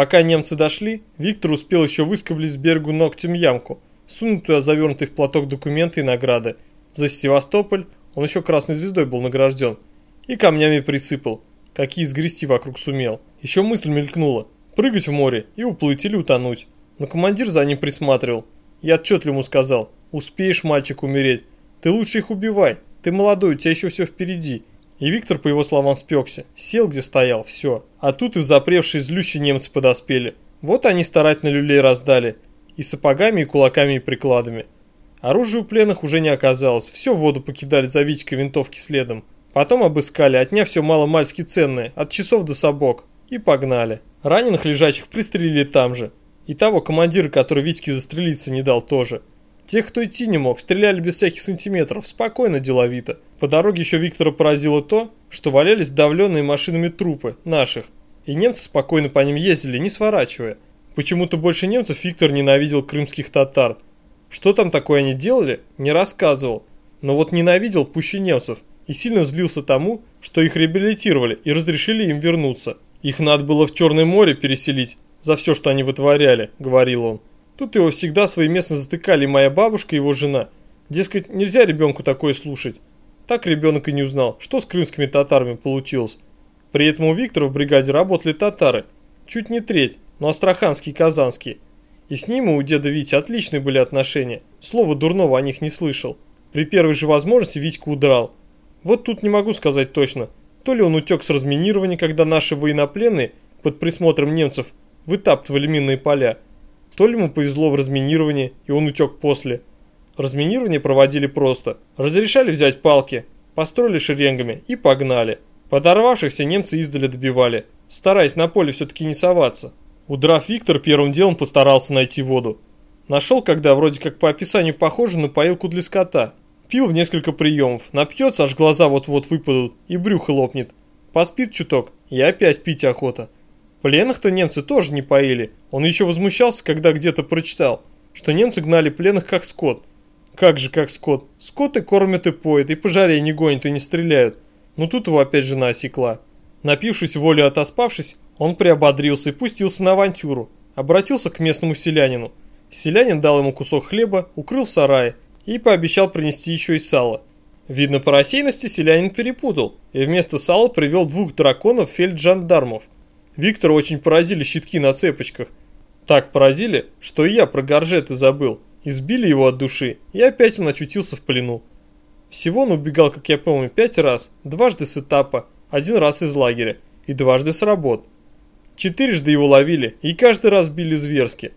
Пока немцы дошли, Виктор успел еще выскоблить с берегу ногтем ямку, сунуть туда завернутый в платок документы и награды. За Севастополь он еще красной звездой был награжден. И камнями присыпал, какие сгрести вокруг сумел. Еще мысль мелькнула, прыгать в море и уплыть или утонуть. Но командир за ним присматривал. Я отчетливо ему сказал, успеешь, мальчик, умереть. Ты лучше их убивай, ты молодой, у тебя еще все впереди. И Виктор, по его словам, спекся. Сел, где стоял, все. А тут и запревшие злющие немцы подоспели. Вот они старательно люлей раздали. И сапогами, и кулаками, и прикладами. Оружия у пленных уже не оказалось. Все в воду покидали за Витькой винтовки следом. Потом обыскали, отняв все мало-мальски ценное, от часов до сапог. И погнали. Раненых лежачих пристрелили там же. И того командира, который Витьке застрелиться не дал тоже. Тех, кто идти не мог, стреляли без всяких сантиметров, спокойно, деловито. По дороге еще Виктора поразило то, что валялись давленные машинами трупы, наших. И немцы спокойно по ним ездили, не сворачивая. Почему-то больше немцев Виктор ненавидел крымских татар. Что там такое они делали, не рассказывал. Но вот ненавидел пуще немцев и сильно злился тому, что их реабилитировали и разрешили им вернуться. Их надо было в Черное море переселить за все, что они вытворяли, говорил он. Тут его всегда своеместно затыкали моя бабушка и его жена. Дескать, нельзя ребенку такое слушать. Так ребенок и не узнал, что с крымскими татарами получилось. При этом у Виктора в бригаде работали татары. Чуть не треть, но астраханские и казанские. И с ними у деда Вити отличные были отношения. Слова дурного о них не слышал. При первой же возможности Витька удрал. Вот тут не могу сказать точно. То ли он утек с разминирования, когда наши военнопленные под присмотром немцев вытаптывали минные поля, то ли ему повезло в разминировании, и он утек после. Разминирование проводили просто. Разрешали взять палки, построили шеренгами и погнали. Подорвавшихся немцы издали добивали, стараясь на поле все-таки не соваться. Удрав Виктор первым делом постарался найти воду. Нашел, когда вроде как по описанию похоже на поилку для скота. Пил в несколько приемов, напьется, аж глаза вот-вот выпадут и брюхо лопнет. Поспит чуток и опять пить охота. Пленных-то немцы тоже не поили. Он еще возмущался, когда где-то прочитал, что немцы гнали пленных как скот. Как же как скот? Скоты кормят и поят, и по жаре не гонят, и не стреляют. Но тут его опять жена осекла. Напившись волю отоспавшись, он приободрился и пустился на авантюру. Обратился к местному селянину. Селянин дал ему кусок хлеба, укрыл в сарае и пообещал принести еще и сало. Видно, по рассеянности селянин перепутал и вместо сала привел двух драконов фельджандармов – Виктора очень поразили щитки на цепочках. Так поразили, что и я про горжеты забыл. Избили его от души, и опять он очутился в плену. Всего он убегал, как я помню, пять раз, дважды с этапа, один раз из лагеря и дважды с работ. Четырежды его ловили и каждый раз били зверски.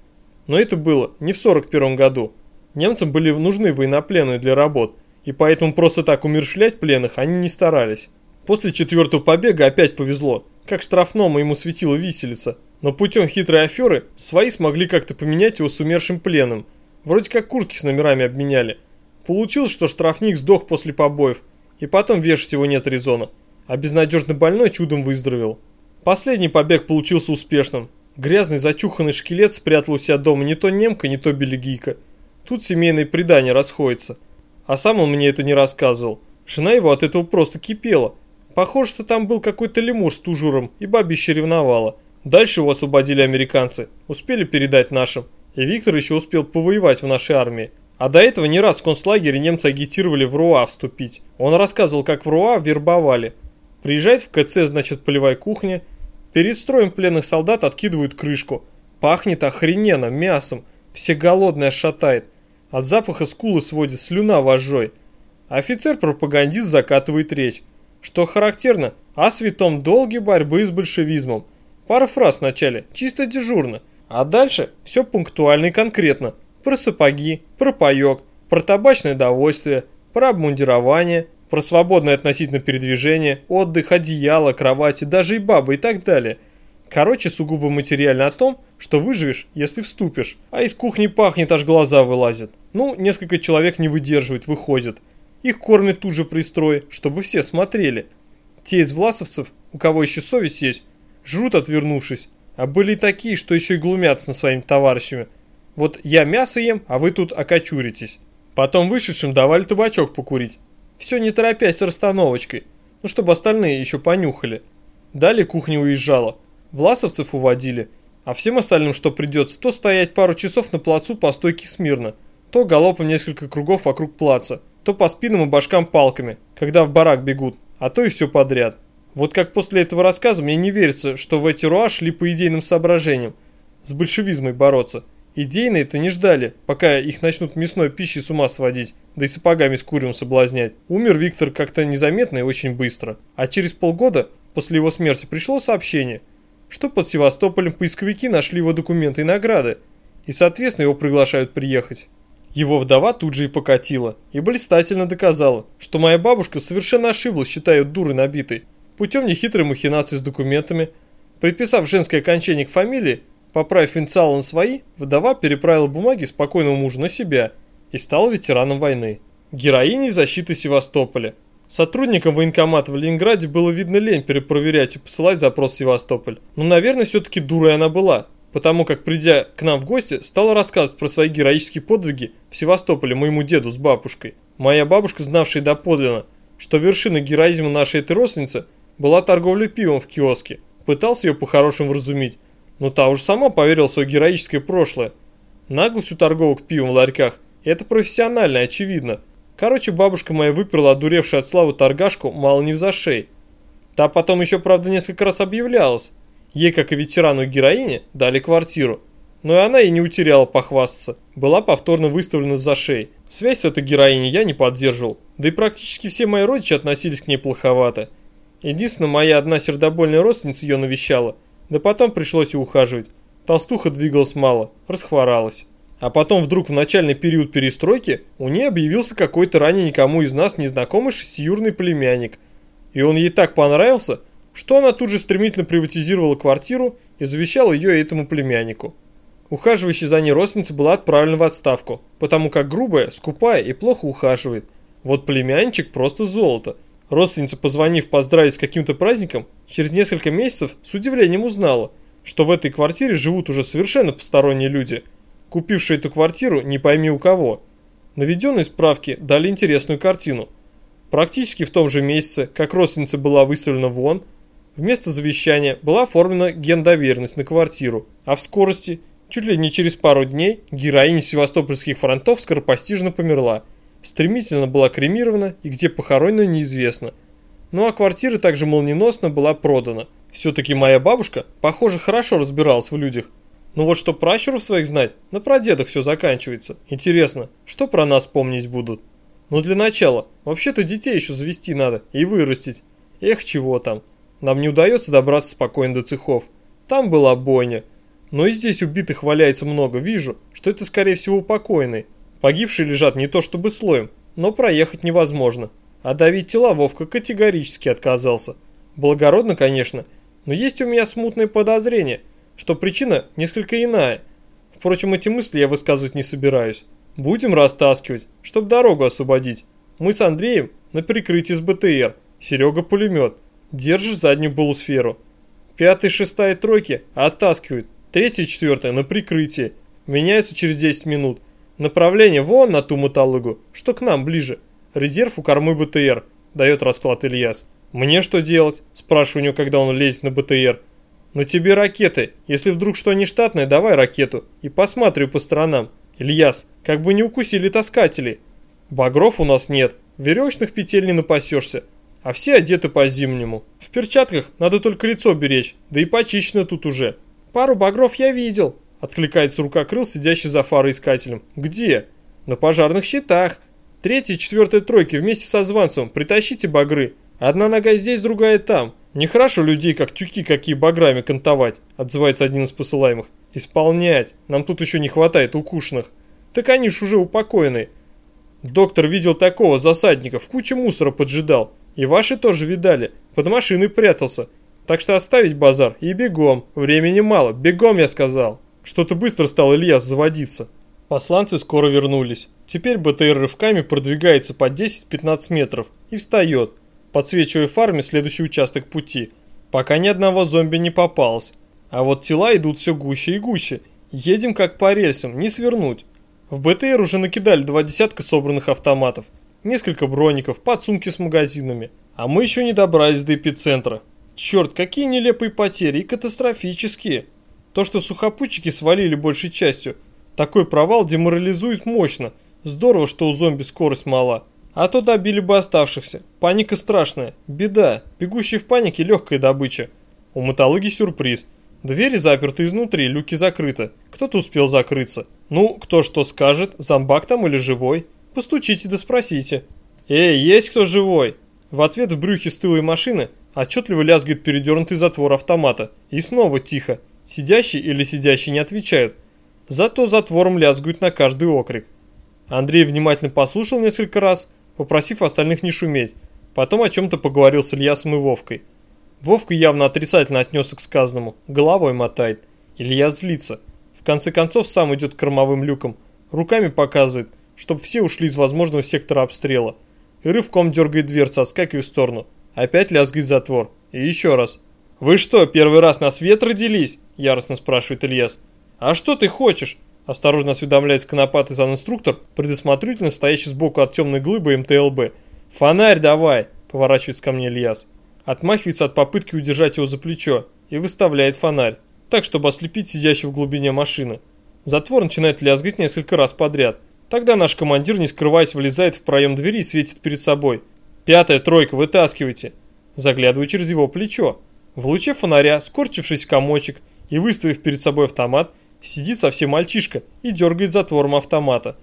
Но это было не в 41 году. Немцам были нужны военнопленные для работ, и поэтому просто так умершлять пленных они не старались. После четвертого побега опять повезло. Как штрафному ему светила виселица. Но путем хитрой аферы свои смогли как-то поменять его с умершим пленом. Вроде как куртки с номерами обменяли. Получилось, что штрафник сдох после побоев. И потом вешать его нет резона. А безнадежно больной чудом выздоровел. Последний побег получился успешным. Грязный зачуханный шкелет спрятал у себя дома не то немка, не то белегийка. Тут семейные предания расходятся. А сам он мне это не рассказывал. Жена его от этого просто кипела. Похоже, что там был какой-то лемур с тужуром, и бабище ревновала. Дальше его освободили американцы, успели передать нашим. И Виктор еще успел повоевать в нашей армии. А до этого не раз в концлагере немцы агитировали в РУА вступить. Он рассказывал, как в РУА вербовали. Приезжает в КЦ, значит, полевая кухня. Перед строем пленных солдат откидывают крышку. Пахнет охрененно, мясом. Все голодные шатает. От запаха скулы сводит слюна вожжой. Офицер-пропагандист закатывает речь. Что характерно, о святом долге борьбы с большевизмом. Пара фраз в начале, чисто дежурно. А дальше все пунктуально и конкретно. Про сапоги, про паек, про табачное довольствие, про обмундирование, про свободное относительно передвижение, отдых, одеяло, кровати, даже и бабы и так далее. Короче, сугубо материально о том, что выживешь, если вступишь. А из кухни пахнет, аж глаза вылазят. Ну, несколько человек не выдерживают, выходят. Их кормят тут же пристрой, чтобы все смотрели. Те из власовцев, у кого еще совесть есть, жрут отвернувшись, а были такие, что еще и глумятся над своими товарищами. Вот я мясо ем, а вы тут окочуритесь. Потом вышедшим давали табачок покурить. Все не торопясь с расстановочкой, ну чтобы остальные еще понюхали. Далее кухня уезжала. Власовцев уводили. А всем остальным, что придется, то стоять пару часов на плацу по стойке смирно, то галопом несколько кругов вокруг плаца, то по спинам и башкам палками, когда в барак бегут, а то и все подряд. Вот как после этого рассказа мне не верится, что в эти руа шли по идейным соображениям, с большевизмой бороться. Идейные-то не ждали, пока их начнут мясной пищей с ума сводить, да и сапогами с куревом соблазнять. Умер Виктор как-то незаметно и очень быстро. А через полгода после его смерти пришло сообщение, что под Севастополем поисковики нашли его документы и награды, и соответственно его приглашают приехать. Его вдова тут же и покатила, и блистательно доказала, что моя бабушка совершенно ошиблась, считая дурой набитой, путем нехитрой махинации с документами, предписав женское окончание к фамилии, поправив инициалы на свои, вдова переправила бумаги спокойного мужа на себя и стала ветераном войны. Героиней защиты Севастополя. Сотрудникам военкомата в Ленинграде было видно лень перепроверять и посылать запрос в Севастополь. Но, наверное, все-таки дурой она была, потому как, придя к нам в гости, стала рассказывать про свои героические подвиги в Севастополе моему деду с бабушкой. Моя бабушка, знавшая доподлинно, что вершина героизма нашей этой родственницы была торговля пивом в киоске, пытался ее по-хорошему вразумить, но та уже сама поверила в свое героическое прошлое. Наглость у торговок пивом в ларьках – это профессионально, очевидно – Короче, бабушка моя выперла одуревшую от славы торгашку мало не в зашей. Та потом еще, правда, несколько раз объявлялась. Ей, как и ветерану героине, дали квартиру. Но и она и не утеряла похвастаться. Была повторно выставлена за шеей. Связь с этой героиней я не поддерживал. Да и практически все мои родичи относились к ней плоховато. Единственное, моя одна сердобольная родственница ее навещала. Да потом пришлось и ухаживать. Толстуха двигалась мало, расхворалась. А потом вдруг в начальный период перестройки у нее объявился какой-то ранее никому из нас незнакомый шестиюрный племянник. И он ей так понравился, что она тут же стремительно приватизировала квартиру и завещала ее этому племяннику. Ухаживающая за ней родственница была отправлена в отставку, потому как грубая, скупая и плохо ухаживает. Вот племянничек просто золото. Родственница, позвонив поздравить с каким-то праздником, через несколько месяцев с удивлением узнала, что в этой квартире живут уже совершенно посторонние люди – купивший эту квартиру не пойми у кого. Наведенные справки дали интересную картину. Практически в том же месяце, как родственница была выставлена вон, вместо завещания была оформлена гендоверенность на квартиру, а в скорости, чуть ли не через пару дней, героиня севастопольских фронтов скоропостижно померла, стремительно была кремирована и где похоронена неизвестно. Ну а квартира также молниеносно была продана. Все-таки моя бабушка, похоже, хорошо разбиралась в людях, ну вот что пращуров своих знать, на прадедах все заканчивается. Интересно, что про нас помнить будут? Ну для начала, вообще-то детей еще завести надо и вырастить. Эх, чего там. Нам не удается добраться спокойно до цехов. Там была бойня. Но и здесь убитых валяется много. Вижу, что это скорее всего покойные. Погибшие лежат не то чтобы слоем, но проехать невозможно. А давить тела Вовка категорически отказался. Благородно, конечно, но есть у меня смутное подозрение – что причина несколько иная. Впрочем, эти мысли я высказывать не собираюсь. Будем растаскивать, чтобы дорогу освободить. Мы с Андреем на прикрытии с БТР. Серега пулемет. Держишь заднюю полусферу. Пятая, шестая тройки оттаскивают. Третья и четвертая на прикрытие. Меняются через 10 минут. Направление вон на ту мотолыгу, что к нам ближе. Резерв у кормы БТР, дает расклад Ильяс. Мне что делать? Спрашиваю у него, когда он лезет на БТР. «На тебе ракеты. Если вдруг что нештатное, давай ракету. И посмотрю по сторонам. Ильяс, как бы не укусили таскатели. Багров у нас нет. Веревочных петель не напасешься. А все одеты по-зимнему. В перчатках надо только лицо беречь. Да и почищено тут уже. Пару багров я видел. Откликается рукокрыл, сидящий за фароискателем. Где? На пожарных щитах. Третья и четвертая тройки вместе со званцем. Притащите багры. Одна нога здесь, другая там. Нехорошо людей как тюки какие баграми кантовать, отзывается один из посылаемых. Исполнять. Нам тут еще не хватает укушенных. Так они ж уже упокоены. Доктор видел такого засадника, в куче мусора поджидал. И ваши тоже видали. Под машиной прятался. Так что оставить базар и бегом. Времени мало. Бегом, я сказал. Что-то быстро стал Ильяс заводиться. Посланцы скоро вернулись. Теперь БТР рывками продвигается по 10-15 метров и встает подсвечивая фарме следующий участок пути, пока ни одного зомби не попалось. А вот тела идут все гуще и гуще. Едем как по рельсам, не свернуть. В БТР уже накидали два десятка собранных автоматов, несколько броников, подсумки с магазинами. А мы еще не добрались до эпицентра. Черт, какие нелепые потери и катастрофические. То, что сухопутчики свалили большей частью, такой провал деморализует мощно. Здорово, что у зомби скорость мала. А то добили бы оставшихся. Паника страшная. Беда. Бегущий в панике легкая добыча. У мотологи сюрприз. Двери заперты изнутри, люки закрыты. Кто-то успел закрыться. Ну, кто что скажет, зомбак там или живой? Постучите да спросите. Эй, есть кто живой? В ответ в брюхе стылой машины отчетливо лязгает передернутый затвор автомата. И снова тихо. Сидящий или сидящий не отвечают. Зато затвором лязгают на каждый окрик. Андрей внимательно послушал несколько раз, попросив остальных не шуметь. Потом о чем-то поговорил с Ильясом и Вовкой. Вовка явно отрицательно отнесся к сказанному, головой мотает. Илья злится. В конце концов сам идет к кормовым люкам, руками показывает, чтобы все ушли из возможного сектора обстрела. И рывком дергает дверцу, отскакивая в сторону. Опять лязгает затвор. И еще раз. «Вы что, первый раз на свет родились?» – яростно спрашивает Ильяс. «А что ты хочешь?» – осторожно осведомляется конопатый инструктор, предусмотрительно стоящий сбоку от темной глыбы МТЛБ. «Фонарь давай!» – поворачивается ко мне Ильяс. Отмахивается от попытки удержать его за плечо и выставляет фонарь, так, чтобы ослепить сидящего в глубине машины. Затвор начинает лязгать несколько раз подряд. Тогда наш командир, не скрываясь, влезает в проем двери и светит перед собой. «Пятая тройка, вытаскивайте!» Заглядываю через его плечо. В луче фонаря, скорчившись комочек и выставив перед собой автомат, сидит совсем мальчишка и дергает затвором автомата.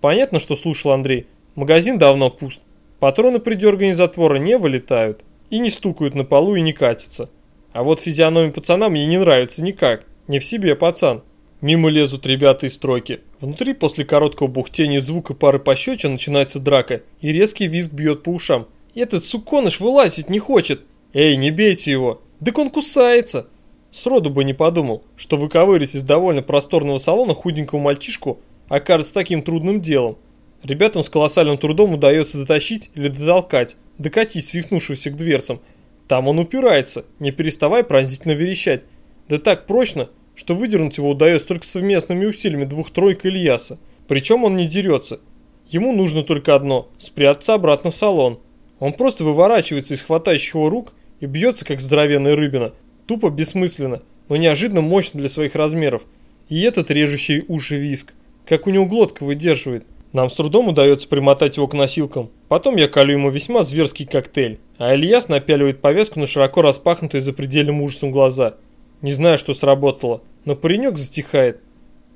Понятно, что слушал Андрей. Магазин давно пуст. Патроны при дергании затвора не вылетают и не стукают на полу и не катятся. А вот физиономия пацана мне не нравится никак. Не в себе пацан. Мимо лезут ребята из стройки. Внутри после короткого бухтения звука пары пощечин начинается драка, и резкий визг бьет по ушам. Этот суконыш вылазить не хочет. Эй, не бейте его. Так он кусается. Сроду бы не подумал, что выковырить из довольно просторного салона худенького мальчишку окажется таким трудным делом. Ребятам с колоссальным трудом удается дотащить или дотолкать, докатить свихнувшегося к дверцам. Там он упирается, не переставая пронзительно верещать. Да так прочно, что выдернуть его удается только совместными усилиями двух-тройка Ильяса. Причем он не дерется. Ему нужно только одно – спрятаться обратно в салон. Он просто выворачивается из хватающих его рук и бьется, как здоровенная рыбина. Тупо бессмысленно, но неожиданно мощно для своих размеров. И этот режущий уши виск. Как у него глотка выдерживает – нам с трудом удается примотать его к носилкам. Потом я колю ему весьма зверский коктейль, а Ильяс напяливает повязку на широко распахнутые за предельным ужасом глаза. Не знаю, что сработало, но паренек затихает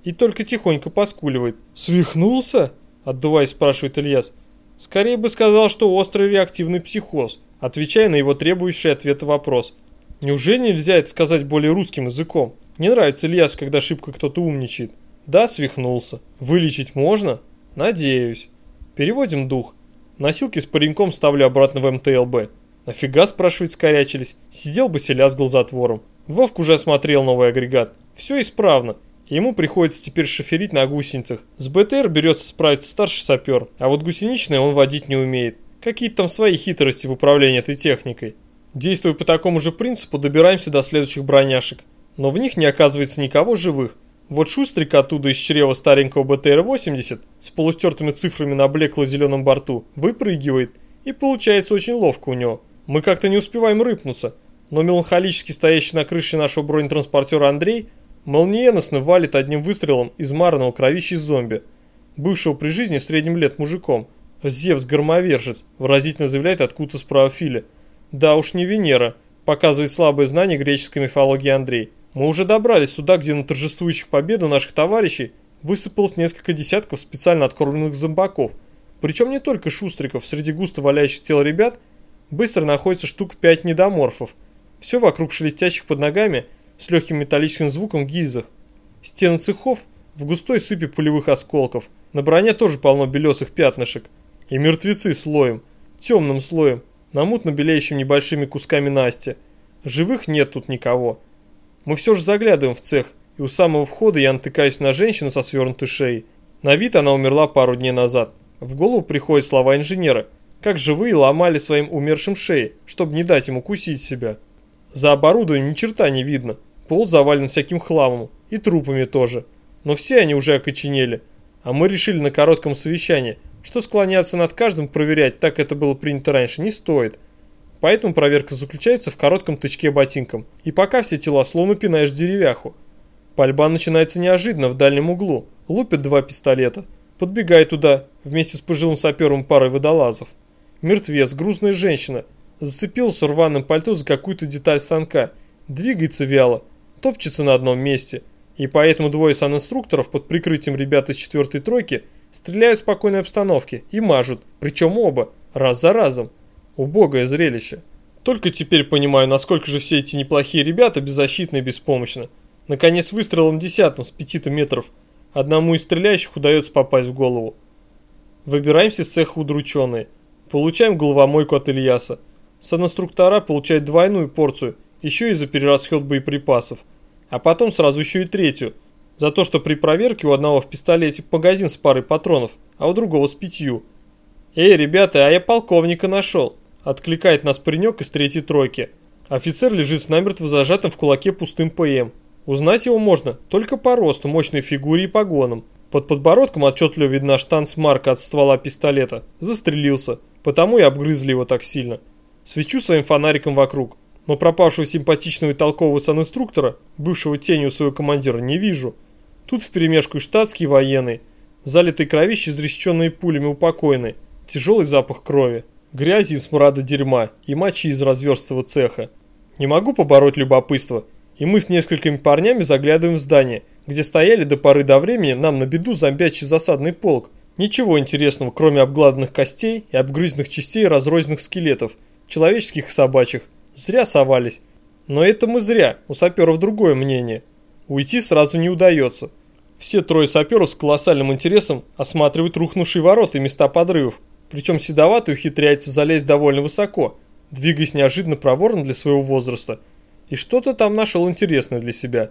и только тихонько поскуливает. «Свихнулся?» – отдуваясь, спрашивает Ильяс. «Скорее бы сказал, что острый реактивный психоз», отвечая на его требующий ответа вопрос. «Неужели нельзя это сказать более русским языком? Не нравится Ильясу, когда шибко кто-то умничает». «Да, свихнулся. Вылечить можно?» Надеюсь. Переводим дух. Носилки с пареньком ставлю обратно в МТЛБ. Нафига, спрашивает, скорячились? Сидел бы селязгал затвором. Вовк уже осмотрел новый агрегат. Все исправно. Ему приходится теперь шоферить на гусеницах. С БТР берется справиться старший сапер, а вот гусеничные он водить не умеет. Какие-то там свои хитрости в управлении этой техникой. Действуя по такому же принципу, добираемся до следующих броняшек. Но в них не оказывается никого живых. Вот Шустрик оттуда из чрева старенького БТР-80 с полустертыми цифрами на блекло-зеленом борту выпрыгивает, и получается очень ловко у него. Мы как-то не успеваем рыпнуться, но меланхолически стоящий на крыше нашего бронетранспортера Андрей молниеносно валит одним выстрелом из марного кровищей зомби, бывшего при жизни средним лет мужиком. Зевс-громовержец, выразительно заявляет откуда-то справа Филя. Да уж не Венера, показывает слабое знание греческой мифологии Андрей. Мы уже добрались сюда, где на торжествующих победу наших товарищей высыпалось несколько десятков специально откормленных зомбаков. Причем не только шустриков, среди густо валяющих тел ребят быстро находится штук 5 недоморфов. Все вокруг шелестящих под ногами с легким металлическим звуком гильзах. Стены цехов в густой сыпи пулевых осколков. На броне тоже полно белесых пятнышек. И мертвецы слоем, темным слоем, на мутно белеющим небольшими кусками Насти. Живых нет тут никого. Мы все же заглядываем в цех, и у самого входа я натыкаюсь на женщину со свернутой шеей. На вид она умерла пару дней назад. В голову приходят слова инженера, как живые ломали своим умершим шеи, чтобы не дать ему кусить себя. За оборудованием ни черта не видно, пол завален всяким хламом, и трупами тоже. Но все они уже окоченели. А мы решили на коротком совещании, что склоняться над каждым проверять, так это было принято раньше, не стоит – Поэтому проверка заключается в коротком тычке ботинком. И пока все тела словно пинаешь деревяху. Пальба начинается неожиданно в дальнем углу. Лупят два пистолета. Подбегает туда, вместе с пожилым сапером парой водолазов. Мертвец, грузная женщина. Зацепился рваным пальто за какую-то деталь станка. Двигается вяло. Топчется на одном месте. И поэтому двое санинструкторов под прикрытием ребят из четвертой тройки стреляют в спокойной обстановке и мажут, причем оба, раз за разом. Убогое зрелище. Только теперь понимаю, насколько же все эти неплохие ребята беззащитны и беспомощны. Наконец выстрелом десятым с пяти метров одному из стреляющих удается попасть в голову. Выбираемся с цеха удрученные. Получаем головомойку от Ильяса. Санинструктора получают двойную порцию, еще и за перерасход боеприпасов. А потом сразу еще и третью. За то, что при проверке у одного в пистолете магазин с парой патронов, а у другого с пятью. «Эй, ребята, а я полковника нашел!» Откликает нас паренек из третьей тройки. Офицер лежит с намертво зажатым в кулаке пустым ПМ. Узнать его можно только по росту, мощной фигуре и погонам. Под подбородком отчетливо видна штанцмарка от ствола пистолета. Застрелился, потому и обгрызли его так сильно. Свечу своим фонариком вокруг, но пропавшего симпатичного и толкового санинструктора, бывшего тенью своего командира, не вижу. Тут вперемешку и штатский военный, залитый кровище, изрещенные пулями упокоенный, тяжелый запах крови, грязи и смрада дерьма и мочи из разверстого цеха. Не могу побороть любопытство и мы с несколькими парнями заглядываем в здание, где стояли до поры до времени нам на беду зомбячий засадный полк. Ничего интересного, кроме обгладанных костей и обгрызенных частей разрозненных скелетов, человеческих и собачьих. Зря совались. Но это мы зря, у саперов другое мнение. Уйти сразу не удается. Все трое саперов с колоссальным интересом осматривают рухнувшие ворота и места подрывов. Причем седоватый ухитряется залезть довольно высоко, двигаясь неожиданно проворно для своего возраста – и что-то там нашел интересное для себя.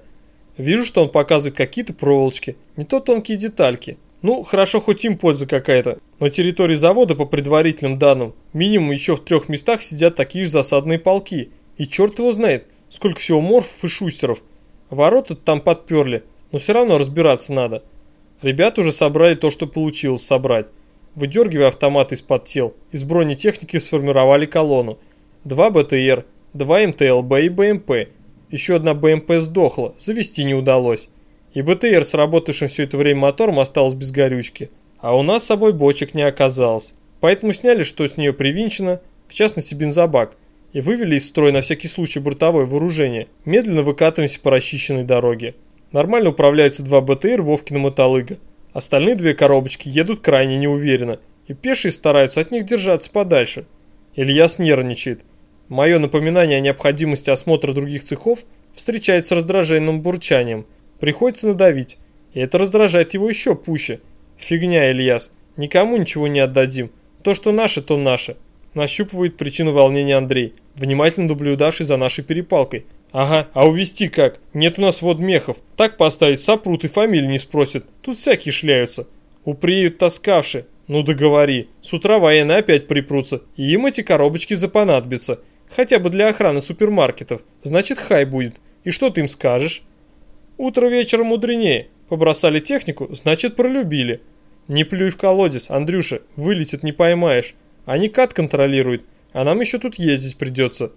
Вижу, что он показывает какие-то проволочки, не то тонкие детальки. Ну, хорошо, хоть им польза какая-то. На территории завода, по предварительным данным, минимум еще в трех местах сидят такие же засадные полки. И черт его знает, сколько всего морфов и шустеров. Ворота там подперли, но все равно разбираться надо. Ребята уже собрали то, что получилось собрать. Выдергивая автоматы из-под тел, из бронетехники сформировали колонну. Два БТР, Два МТЛБ и БМП. Еще одна БМП сдохла, завести не удалось. И БТР с работавшим все это время мотором осталась без горючки. А у нас с собой бочек не оказалось. Поэтому сняли, что с нее привинчено, в частности бензобак, и вывели из строя на всякий случай бортовое вооружение. Медленно выкатываемся по расчищенной дороге. Нормально управляются два БТР Вовкина мотолыга. Остальные две коробочки едут крайне неуверенно, и пешие стараются от них держаться подальше. Ильяс нервничает. Мое напоминание о необходимости осмотра других цехов встречается с раздраженным бурчанием. Приходится надавить. И это раздражает его еще пуще. Фигня, Ильяс. Никому ничего не отдадим. То, что наше, то наше. Нащупывает причину волнения Андрей, внимательно наблюдавший за нашей перепалкой. Ага, а увести как? Нет у нас вот мехов. Так поставить сопрут и фамилии не спросят. Тут всякие шляются. Упреют таскавши. Ну договори. С утра военные опять припрутся. И им эти коробочки запонадобятся. Хотя бы для охраны супермаркетов. Значит, хай будет. И что ты им скажешь? Утро вечером мудренее. Побросали технику, значит, пролюбили. Не плюй в колодец, Андрюша, вылетит не поймаешь. Они кат контролируют, а нам еще тут ездить придется.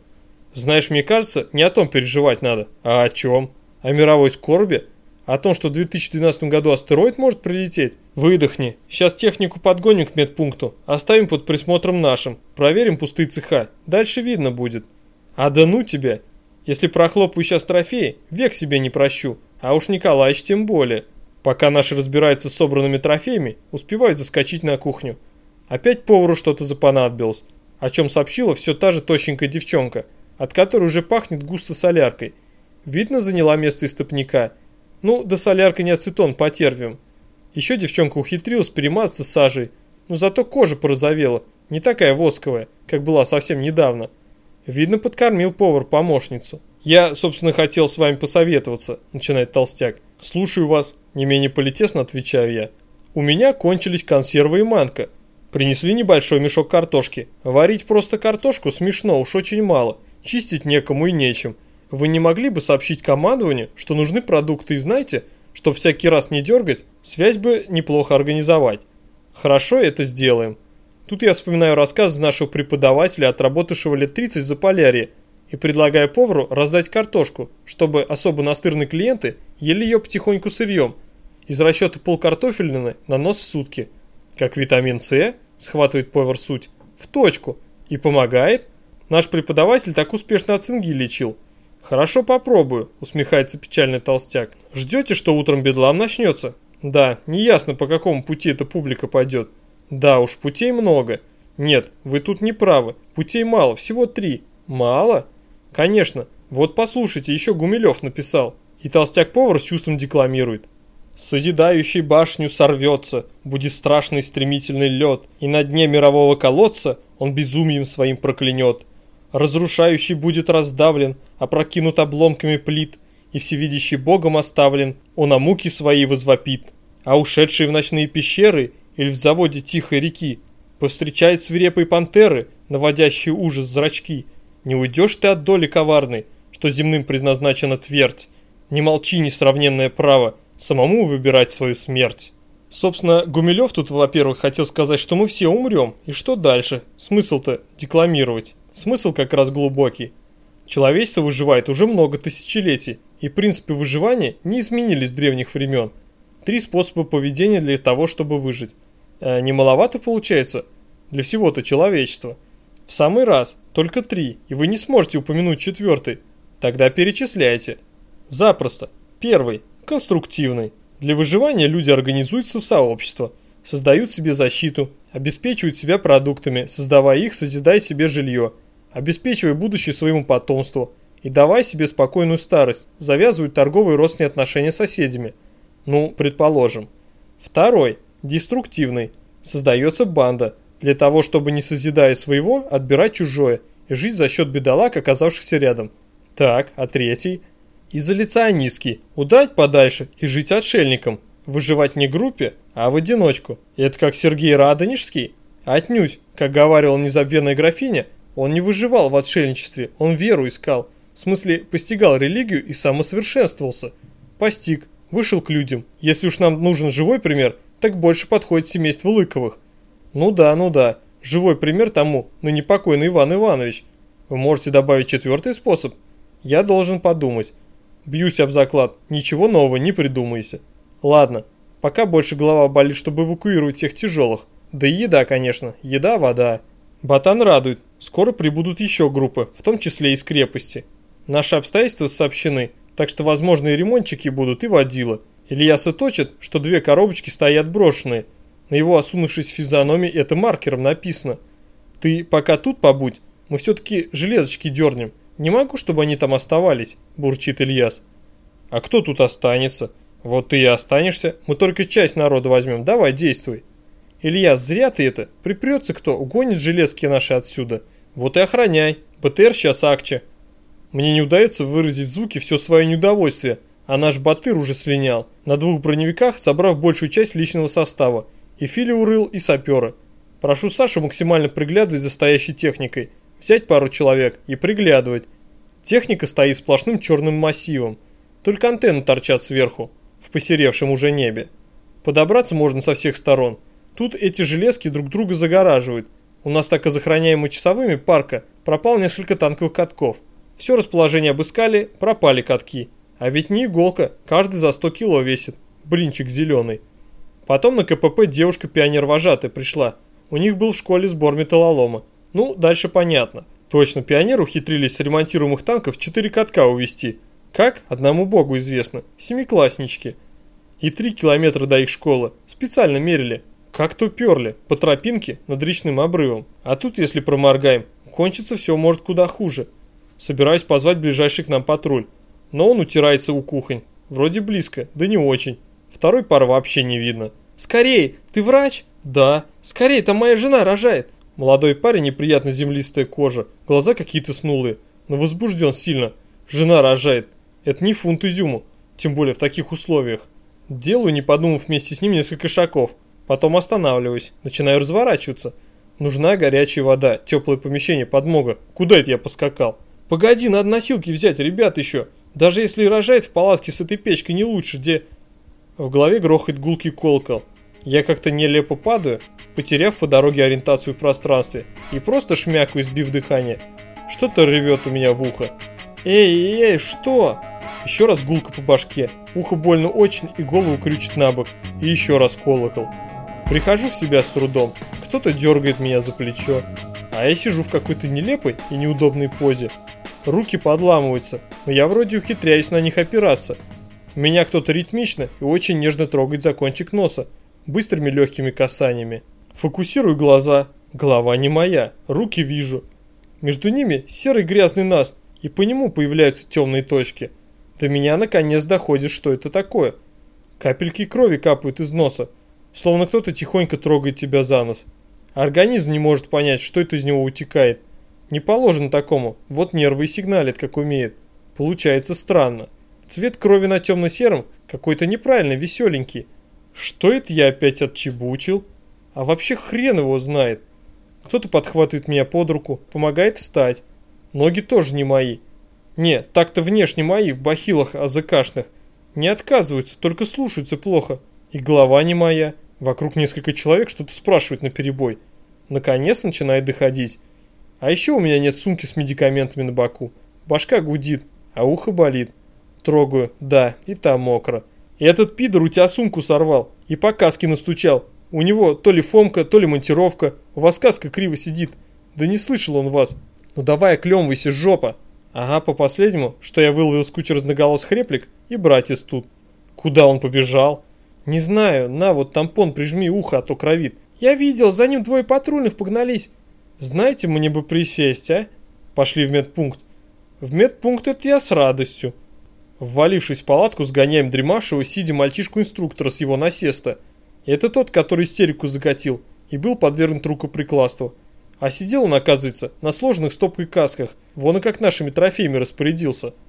Знаешь, мне кажется, не о том переживать надо. А о чем? О мировой скорби? О том, что в 2012 году астероид может прилететь? Выдохни. Сейчас технику подгоним к медпункту. Оставим под присмотром нашим. Проверим пустые цеха. Дальше видно будет. А да ну тебя. Если прохлопаю сейчас трофеи, век себе не прощу. А уж Николаевич тем более. Пока наши разбираются с собранными трофеями, успевают заскочить на кухню. Опять повару что-то запонадобилось, о чем сообщила все та же тощенькая девчонка, от которой уже пахнет густо соляркой. Видно, заняла место истопника – ну, до солярка не ацетон потерпим. Еще девчонка ухитрилась перемазаться сажей, но зато кожа порозовела, не такая восковая, как была совсем недавно. Видно, подкормил повар помощницу. «Я, собственно, хотел с вами посоветоваться», – начинает толстяк. «Слушаю вас», – не менее политесно отвечаю я. «У меня кончились консервы и манка. Принесли небольшой мешок картошки. Варить просто картошку смешно, уж очень мало. Чистить некому и нечем. Вы не могли бы сообщить командованию, что нужны продукты и знаете, что всякий раз не дергать, связь бы неплохо организовать. Хорошо, это сделаем. Тут я вспоминаю рассказ нашего преподавателя, отработавшего лет 30 за полярье. И предлагаю повару раздать картошку, чтобы особо настырные клиенты ели ее потихоньку сырьем. Из расчета полкартофелины на нос в сутки. Как витамин С, схватывает повар суть, в точку. И помогает. Наш преподаватель так успешно от цинги лечил. Хорошо попробую, усмехается печальный толстяк. Ждете, что утром бедлам начнется? Да, неясно по какому пути эта публика пойдет. Да уж, путей много. Нет, вы тут не правы. Путей мало, всего три. Мало? Конечно. Вот послушайте, еще Гумилев написал. И толстяк-повар с чувством декламирует. Созидающий башню сорвется, будет страшный стремительный лед, и на дне мирового колодца он безумием своим проклянет. Разрушающий будет раздавлен, опрокинут обломками плит, и всевидящий Богом оставлен, он о муки своей возвопит. А ушедший в ночные пещеры или в заводе тихой реки повстречает свирепые пантеры, наводящие ужас зрачки – не уйдешь ты от доли коварной, что земным предназначена твердь. Не молчи, несравненное право, самому выбирать свою смерть. Собственно, Гумилев тут, во-первых, хотел сказать, что мы все умрем, и что дальше? Смысл-то декламировать. Смысл как раз глубокий. Человечество выживает уже много тысячелетий, и принципы выживания не изменились с древних времен. Три способа поведения для того, чтобы выжить. А не маловато получается? Для всего-то человечества. В самый раз, только три, и вы не сможете упомянуть четвертый. Тогда перечисляйте. Запросто. Первый. Конструктивный. Для выживания люди организуются в сообщество, создают себе защиту, обеспечивают себя продуктами, создавая их, созидая себе жилье, обеспечивая будущее своему потомству и давая себе спокойную старость, завязывают торговые родственные отношения с соседями. Ну, предположим. Второй. Деструктивный. Создается банда – для того, чтобы не созидая своего, отбирать чужое и жить за счет бедолаг, оказавшихся рядом. Так, а третий? Изоляционистский. Удрать подальше и жить отшельником. Выживать не группе, а в одиночку. Это как Сергей Радонежский? Отнюдь, как говорила незабвенная графиня, он не выживал в отшельничестве, он веру искал. В смысле, постигал религию и самосовершенствовался. Постиг, вышел к людям. Если уж нам нужен живой пример, так больше подходит семейство Лыковых. Ну да, ну да. Живой пример тому, но непокойный Иван Иванович. Вы можете добавить четвертый способ? Я должен подумать. Бьюсь об заклад, ничего нового не придумайся. Ладно, пока больше голова болит, чтобы эвакуировать всех тяжелых. Да и еда, конечно, еда, вода. Батан радует, скоро прибудут еще группы, в том числе из крепости. Наши обстоятельства сообщены, так что возможные ремонтчики будут и водила. Ильяса точит, что две коробочки стоят брошенные – на его осунувшись физиономии это маркером написано. Ты пока тут побудь, мы все-таки железочки дернем. Не могу, чтобы они там оставались, бурчит Ильяс. А кто тут останется? Вот ты и останешься, мы только часть народа возьмем, давай действуй. Ильяс, зря ты это, припрется кто, угонит железки наши отсюда. Вот и охраняй, БТР сейчас акча. Мне не удается выразить в звуке все свое неудовольствие, а наш Батыр уже слинял, на двух броневиках собрав большую часть личного состава. И Фили урыл, и саперы. Прошу Сашу максимально приглядывать за стоящей техникой. Взять пару человек и приглядывать. Техника стоит сплошным черным массивом. Только антенны торчат сверху, в посеревшем уже небе. Подобраться можно со всех сторон. Тут эти железки друг друга загораживают. У нас так и захороняемые часовыми парка пропал несколько танковых катков. Все расположение обыскали, пропали катки. А ведь не иголка, каждый за 100 кило весит. Блинчик зеленый. Потом на КПП девушка-пионер-вожатая пришла. У них был в школе сбор металлолома. Ну, дальше понятно. Точно, пионеры ухитрились с ремонтируемых танков 4 катка увезти. Как? Одному богу известно. Семикласснички. И 3 километра до их школы. Специально мерили. Как-то уперли. По тропинке над речным обрывом. А тут, если проморгаем, кончится все может куда хуже. Собираюсь позвать ближайший к нам патруль. Но он утирается у кухонь. Вроде близко, да не очень. Второй пары вообще не видно. «Скорей! Ты врач?» «Да». «Скорей, там моя жена рожает!» Молодой парень, неприятно землистая кожа, глаза какие-то снулые, но возбужден сильно. Жена рожает. Это не фунт изюму, тем более в таких условиях. Делаю, не подумав вместе с ним несколько шагов. Потом останавливаюсь, начинаю разворачиваться. Нужна горячая вода, теплое помещение, подмога. Куда это я поскакал? Погоди, надо носилки взять, ребят еще. Даже если рожает в палатке с этой печкой не лучше, где... В голове грохает гулкий колокол. Я как-то нелепо падаю, потеряв по дороге ориентацию в пространстве, и просто шмякаю, сбив дыхание. Что-то ревет у меня в ухо. Эй, эй, что? Еще раз гулка по башке. Ухо больно очень и голову крючит на бок. И еще раз колокол. Прихожу в себя с трудом. Кто-то дергает меня за плечо. А я сижу в какой-то нелепой и неудобной позе. Руки подламываются, но я вроде ухитряюсь на них опираться. Меня кто-то ритмично и очень нежно трогает за кончик носа, быстрыми легкими касаниями. Фокусирую глаза, голова не моя, руки вижу. Между ними серый грязный наст, и по нему появляются темные точки. До меня наконец доходит, что это такое. Капельки крови капают из носа, словно кто-то тихонько трогает тебя за нос. Организм не может понять, что это из него утекает. Не положено такому, вот нервы и сигналят, как умеет. Получается странно. Цвет крови на темно-сером какой-то неправильный, веселенький. Что это я опять отчебучил? А вообще хрен его знает. Кто-то подхватывает меня под руку, помогает встать. Ноги тоже не мои. Не, так-то внешне мои, в бахилах АЗКшных. Не отказываются, только слушаются плохо. И голова не моя. Вокруг несколько человек что-то спрашивают на перебой. Наконец начинает доходить. А еще у меня нет сумки с медикаментами на боку. Башка гудит, а ухо болит. Трогаю, да, и там мокро. Этот пидор у тебя сумку сорвал и по каске настучал. У него то ли фомка, то ли монтировка. У вас каска криво сидит. Да не слышал он вас. Ну давай оклемывайся, жопа. Ага, по последнему, что я выловил с кучи разноголосых реплик, и братец тут. Куда он побежал? Не знаю, на вот тампон прижми ухо, а то кровит. Я видел, за ним двое патрульных погнались. Знаете, мне бы присесть, а? Пошли в медпункт. В медпункт это я с радостью. Ввалившись в палатку, сгоняем Дремашева, сидя мальчишку-инструктора с его насеста. Это тот, который истерику закатил и был подвергнут рукоприкладству. А сидел он, оказывается, на сложных стопкой касках, вон и как нашими трофеями распорядился –